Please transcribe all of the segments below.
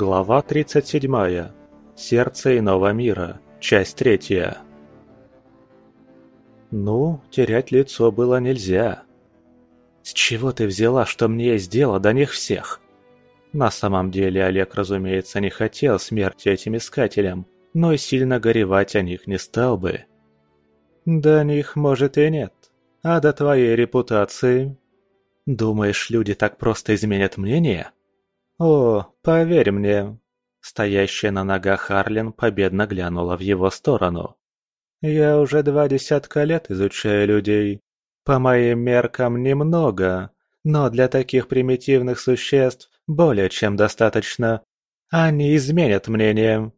Глава 37. Сердце иного мира. Часть третья. Ну, терять лицо было нельзя. С чего ты взяла, что мне есть дело до них всех? На самом деле Олег, разумеется, не хотел смерти этим искателям, но и сильно горевать о них не стал бы. До них, может, и нет. А до твоей репутации? Думаешь, люди так просто изменят мнение? «О, поверь мне!» Стоящая на ногах Арлин победно глянула в его сторону. «Я уже два десятка лет изучаю людей. По моим меркам немного, но для таких примитивных существ более чем достаточно. Они изменят мнение».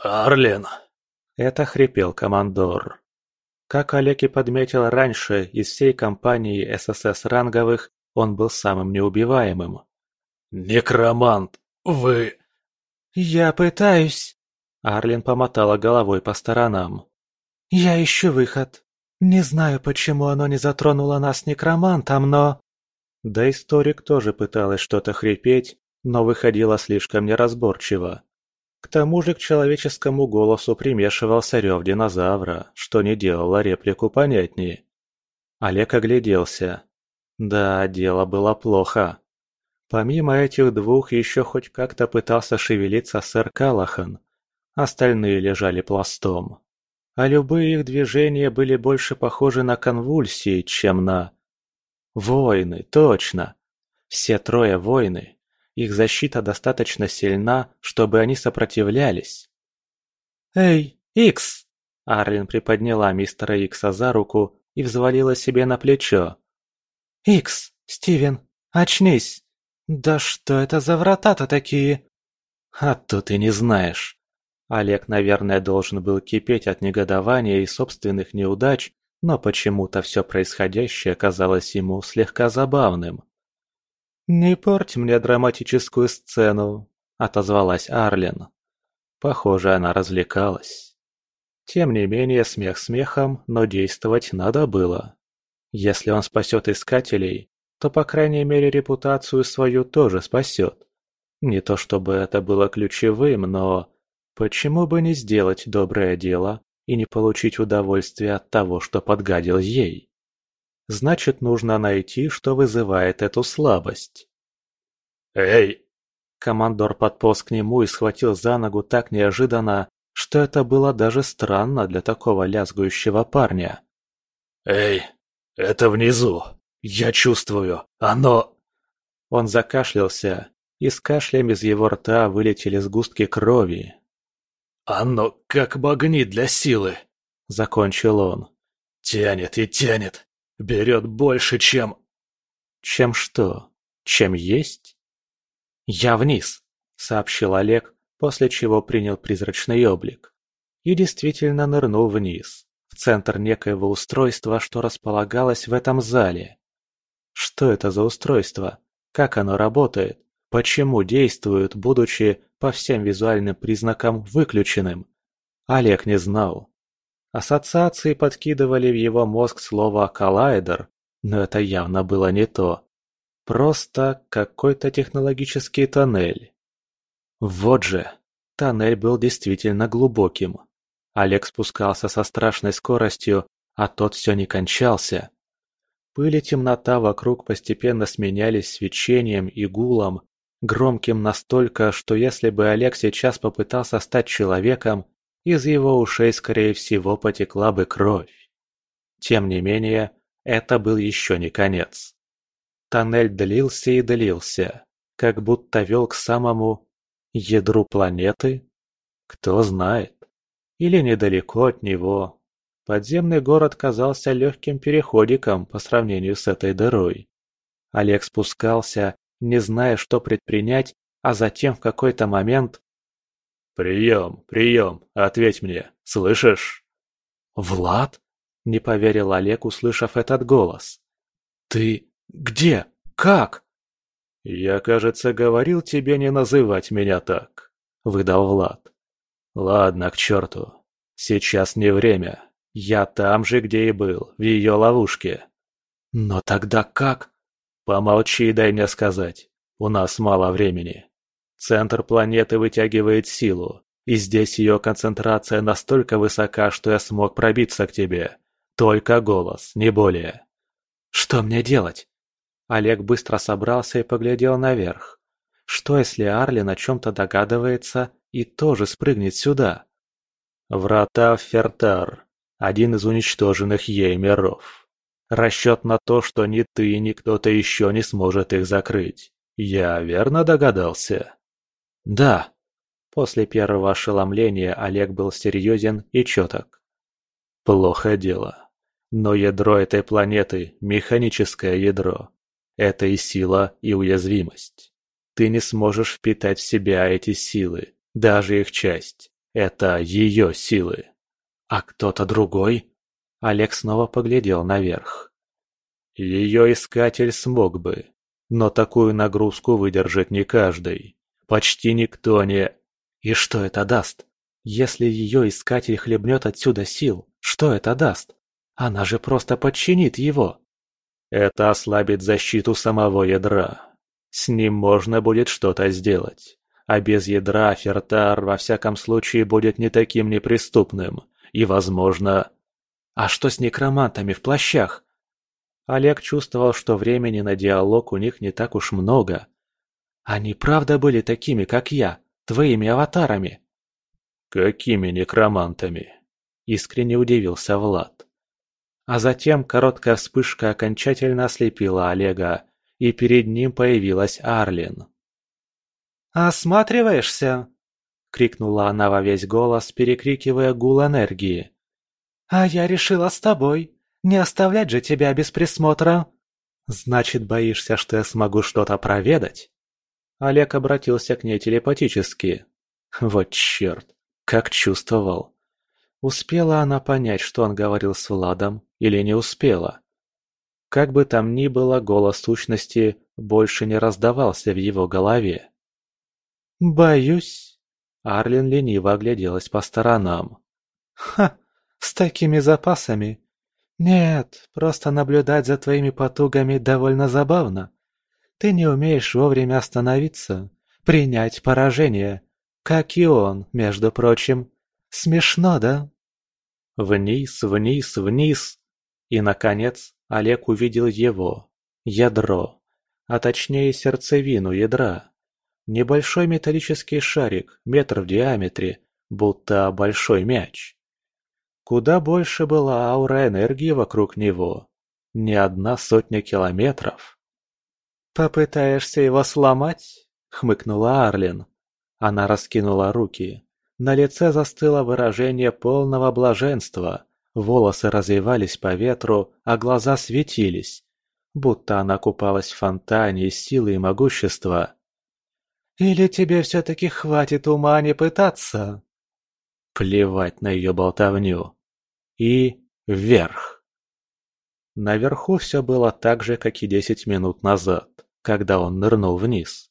«Арлин!» – это хрипел командор. Как Олег и подметил раньше, из всей компании ССС ранговых он был самым неубиваемым. «Некромант, вы...» «Я пытаюсь...» Арлин помотала головой по сторонам. «Я ищу выход. Не знаю, почему оно не затронуло нас некромантом, но...» Да историк тоже пыталась что-то хрипеть, но выходила слишком неразборчиво. К тому же к человеческому голосу примешивался рев динозавра, что не делало реплику понятнее. Олег огляделся. Да, дело было плохо. Помимо этих двух еще хоть как-то пытался шевелиться сэр Калахан. Остальные лежали пластом. А любые их движения были больше похожи на конвульсии, чем на... Войны, точно. Все трое воины. Их защита достаточно сильна, чтобы они сопротивлялись. «Эй, Икс!» Арлин приподняла мистера Икса за руку и взвалила себе на плечо. «Икс, Стивен, очнись!» «Да что это за врата-то такие?» «А то ты не знаешь». Олег, наверное, должен был кипеть от негодования и собственных неудач, но почему-то все происходящее казалось ему слегка забавным. «Не порть мне драматическую сцену», — отозвалась Арлен. Похоже, она развлекалась. Тем не менее, смех смехом, но действовать надо было. Если он спасет искателей, то по крайней мере репутацию свою тоже спасет. Не то чтобы это было ключевым, но почему бы не сделать доброе дело и не получить удовольствие от того, что подгадил ей? Значит, нужно найти, что вызывает эту слабость. «Эй!» Командор подполз к нему и схватил за ногу так неожиданно, что это было даже странно для такого лязгующего парня. «Эй, это внизу!» «Я чувствую! Оно...» Он закашлялся, и с кашлем из его рта вылетели сгустки крови. «Оно как магнит для силы!» — закончил он. «Тянет и тянет! Берет больше, чем...» «Чем что? Чем есть?» «Я вниз!» — сообщил Олег, после чего принял призрачный облик. И действительно нырнул вниз, в центр некоего устройства, что располагалось в этом зале. Что это за устройство? Как оно работает? Почему действует, будучи по всем визуальным признакам выключенным? Олег не знал. Ассоциации подкидывали в его мозг слово «коллайдер», но это явно было не то. Просто какой-то технологический тоннель. Вот же, тоннель был действительно глубоким. Олег спускался со страшной скоростью, а тот все не кончался. Пыль и темнота вокруг постепенно сменялись свечением и гулом, громким настолько, что если бы Олег сейчас попытался стать человеком, из его ушей, скорее всего, потекла бы кровь. Тем не менее, это был еще не конец. Тоннель длился и длился, как будто вел к самому ядру планеты? Кто знает. Или недалеко от него, Подземный город казался легким переходиком по сравнению с этой дырой. Олег спускался, не зная, что предпринять, а затем в какой-то момент... «Прием, прием, ответь мне, слышишь?» «Влад?» – не поверил Олег, услышав этот голос. «Ты где? Как?» «Я, кажется, говорил тебе не называть меня так», – выдал Влад. «Ладно, к черту. Сейчас не время. Я там же, где и был, в ее ловушке. Но тогда как? Помолчи и дай мне сказать. У нас мало времени. Центр планеты вытягивает силу, и здесь ее концентрация настолько высока, что я смог пробиться к тебе. Только голос, не более. Что мне делать? Олег быстро собрался и поглядел наверх. Что если Арлин о чем-то догадывается и тоже спрыгнет сюда? Врата в Фертар. Один из уничтоженных ей миров. Расчет на то, что ни ты, ни кто-то еще не сможет их закрыть. Я верно догадался? Да. После первого ошеломления Олег был серьезен и четок. Плохо дело. Но ядро этой планеты – механическое ядро. Это и сила, и уязвимость. Ты не сможешь впитать в себя эти силы, даже их часть. Это ее силы. А кто-то другой? Олег снова поглядел наверх. Ее искатель смог бы, но такую нагрузку выдержит не каждый. Почти никто не... И что это даст? Если ее искатель хлебнет отсюда сил, что это даст? Она же просто подчинит его. Это ослабит защиту самого ядра. С ним можно будет что-то сделать. А без ядра Фертар во всяком случае будет не таким неприступным. И, возможно... А что с некромантами в плащах? Олег чувствовал, что времени на диалог у них не так уж много. Они правда были такими, как я, твоими аватарами? Какими некромантами? Искренне удивился Влад. А затем короткая вспышка окончательно ослепила Олега, и перед ним появилась Арлин. «Осматриваешься?» — крикнула она во весь голос, перекрикивая гул энергии. «А я решила с тобой. Не оставлять же тебя без присмотра». «Значит, боишься, что я смогу что-то проведать?» Олег обратился к ней телепатически. Вот черт, как чувствовал. Успела она понять, что он говорил с Владом, или не успела? Как бы там ни было, голос сущности больше не раздавался в его голове. «Боюсь...» Арлин лениво огляделась по сторонам. «Ха! С такими запасами? Нет, просто наблюдать за твоими потугами довольно забавно. Ты не умеешь вовремя остановиться, принять поражение, как и он, между прочим. Смешно, да? Вниз, вниз, вниз. И, наконец, Олег увидел его. Ядро. А точнее сердцевину ядра. Небольшой металлический шарик, метр в диаметре, будто большой мяч. Куда больше была аура энергии вокруг него. Не одна сотня километров. «Попытаешься его сломать?» — хмыкнула Арлин. Она раскинула руки. На лице застыло выражение полного блаженства. Волосы развивались по ветру, а глаза светились. Будто она купалась в фонтане силы и могущества. «Или тебе все-таки хватит ума не пытаться?» Плевать на ее болтовню. И вверх. Наверху все было так же, как и десять минут назад, когда он нырнул вниз.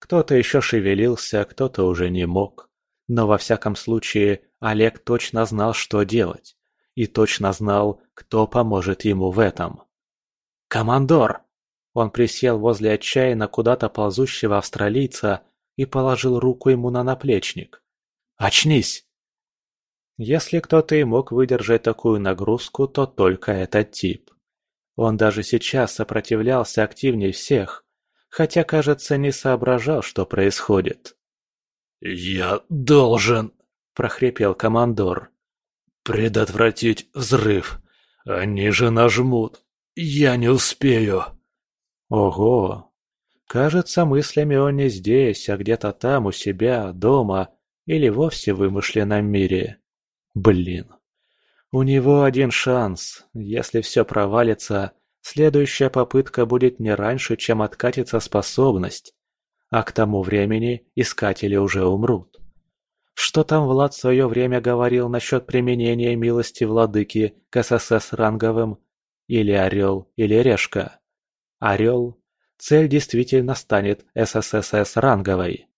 Кто-то еще шевелился, кто-то уже не мог. Но во всяком случае, Олег точно знал, что делать. И точно знал, кто поможет ему в этом. «Командор!» Он присел возле отчаянно куда-то ползущего австралийца и положил руку ему на наплечник. «Очнись!» Если кто-то и мог выдержать такую нагрузку, то только этот тип. Он даже сейчас сопротивлялся активнее всех, хотя, кажется, не соображал, что происходит. «Я должен», — прохрипел командор, — «предотвратить взрыв. Они же нажмут. Я не успею». Ого! Кажется, мыслями он не здесь, а где-то там, у себя, дома или вовсе в вымышленном мире. Блин. У него один шанс. Если все провалится, следующая попытка будет не раньше, чем откатится способность а к тому времени искатели уже умрут. Что там Влад в свое время говорил насчет применения милости владыки к ССС ранговым? Или орел, или решка? Орел – цель действительно станет СССС ранговой.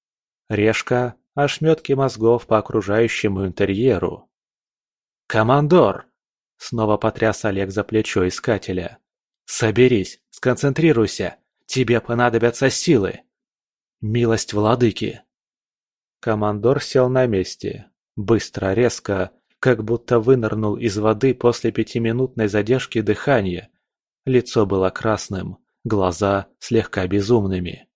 Решка – ошметки мозгов по окружающему интерьеру. «Командор!» – снова потряс Олег за плечо искателя. «Соберись, сконцентрируйся, тебе понадобятся силы!» Милость владыки!» Командор сел на месте, быстро, резко, как будто вынырнул из воды после пятиминутной задержки дыхания. Лицо было красным, глаза слегка безумными.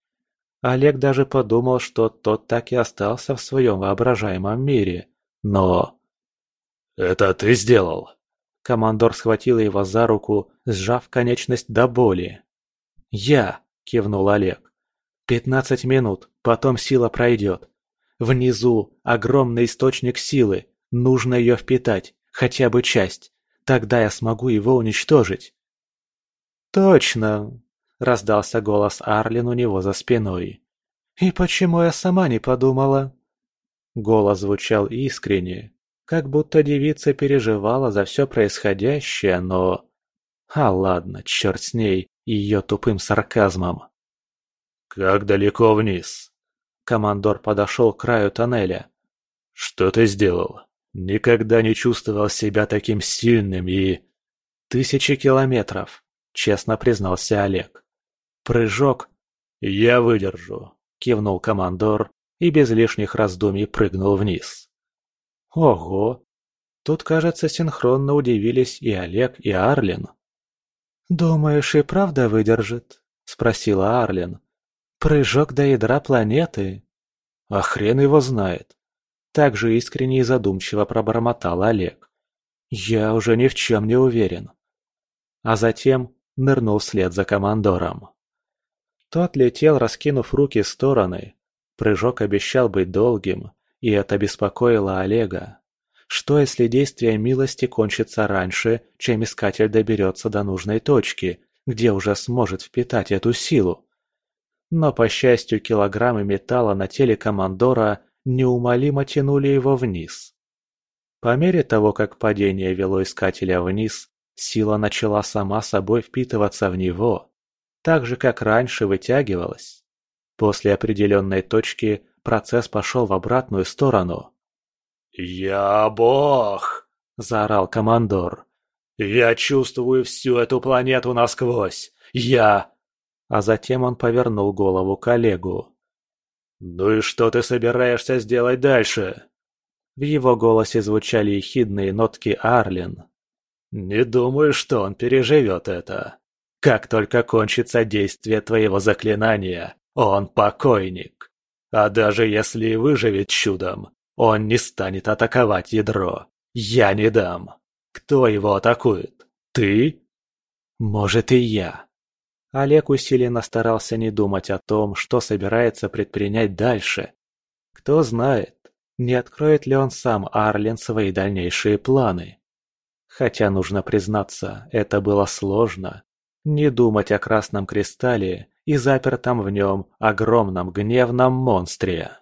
Олег даже подумал, что тот так и остался в своем воображаемом мире, но... «Это ты сделал?» Командор схватил его за руку, сжав конечность до боли. «Я!» – кивнул Олег. «Пятнадцать минут, потом сила пройдет. Внизу огромный источник силы, нужно ее впитать, хотя бы часть. Тогда я смогу его уничтожить». «Точно!» – раздался голос Арлин у него за спиной. «И почему я сама не подумала?» Голос звучал искренне, как будто девица переживала за все происходящее, но... А ладно, черт с ней и ее тупым сарказмом. «Как далеко вниз?» Командор подошел к краю тоннеля. «Что ты сделал? Никогда не чувствовал себя таким сильным и...» «Тысячи километров», — честно признался Олег. «Прыжок...» «Я выдержу», — кивнул командор и без лишних раздумий прыгнул вниз. Ого! Тут, кажется, синхронно удивились и Олег, и Арлин. «Думаешь, и правда выдержит?» — спросила Арлин. «Прыжок до ядра планеты?» «А хрен его знает!» Так же искренне и задумчиво пробормотал Олег. «Я уже ни в чем не уверен». А затем нырнул вслед за командором. Тот летел, раскинув руки в стороны. Прыжок обещал быть долгим, и это беспокоило Олега. Что если действие милости кончится раньше, чем искатель доберется до нужной точки, где уже сможет впитать эту силу? Но, по счастью, килограммы металла на теле командора неумолимо тянули его вниз. По мере того, как падение вело искателя вниз, сила начала сама собой впитываться в него, так же, как раньше вытягивалась. После определенной точки процесс пошел в обратную сторону. «Я бог!» – заорал командор. «Я чувствую всю эту планету насквозь! Я...» А затем он повернул голову к Олегу. «Ну и что ты собираешься сделать дальше?» В его голосе звучали ехидные нотки Арлин. «Не думаю, что он переживет это. Как только кончится действие твоего заклинания, он покойник. А даже если и выживет чудом, он не станет атаковать ядро. Я не дам. Кто его атакует? Ты? Может и я. Олег усиленно старался не думать о том, что собирается предпринять дальше. Кто знает, не откроет ли он сам Арлен свои дальнейшие планы. Хотя, нужно признаться, это было сложно. Не думать о Красном Кристалле и запертом в нем огромном гневном монстре.